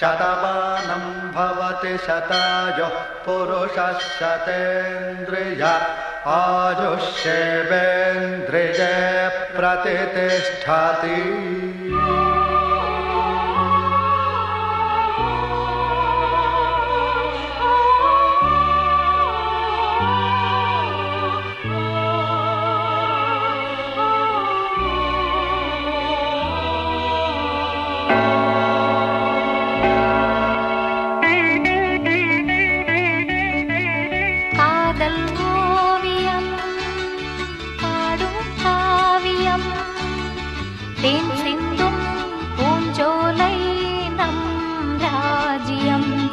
शतमानं भवति शतायुः पुरुषः शतेन्द्रिय। आयुष्येवेन्द्रिये प्रतितिष्ठति ராஜ்யம்.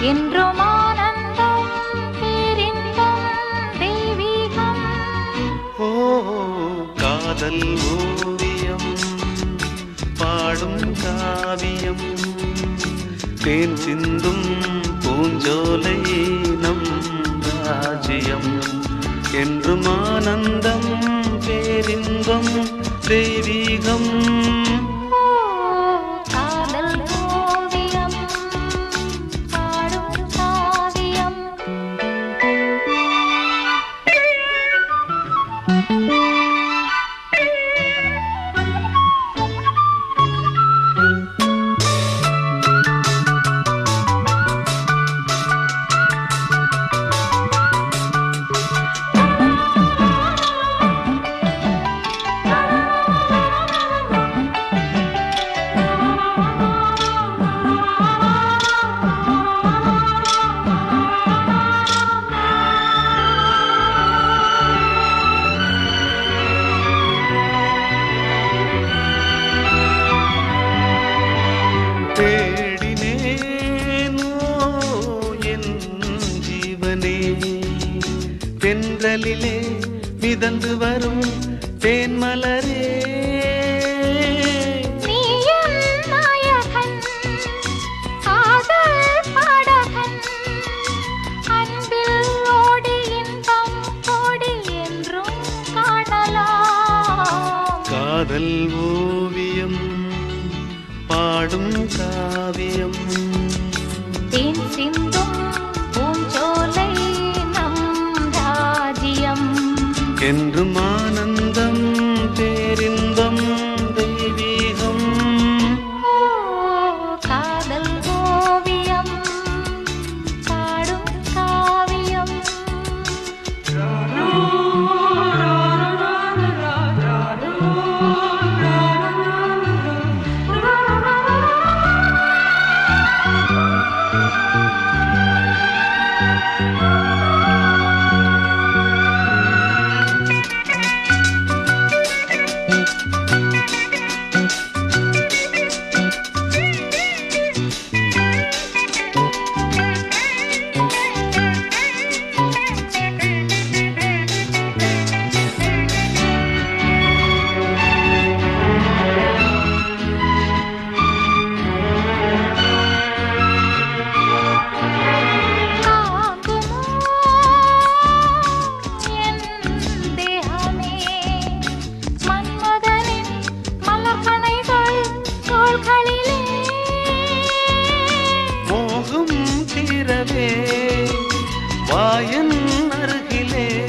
என்றும் ஆனந்தம் பேரின்பம் தெய்வீகம். ஓ காதல் ஓவியம் பாடும் காவியம் தேன் சிந்தும் பூஞ்சோலை நம் ராஜ்யம். என்றும் ஆனந்தம் பேரின்பம் தெய்வீகம். Mm-hmm. தென்றலிலே மிதந்து வரும் தேன்மலரே. காதல் பாடகன் அன்பில் ஓடி இன்பம் கோடி என்றும் காணலாம். காதல் ஓவியம் பாடும் காவியம். தேன் சிந்தும் என்றும் ஆனந்தம் வாயன் அருகிலே.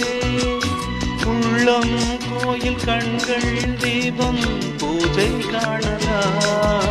உள்ளம் கோயில் கண்கள் தீபம் பூஜை காணலாம்.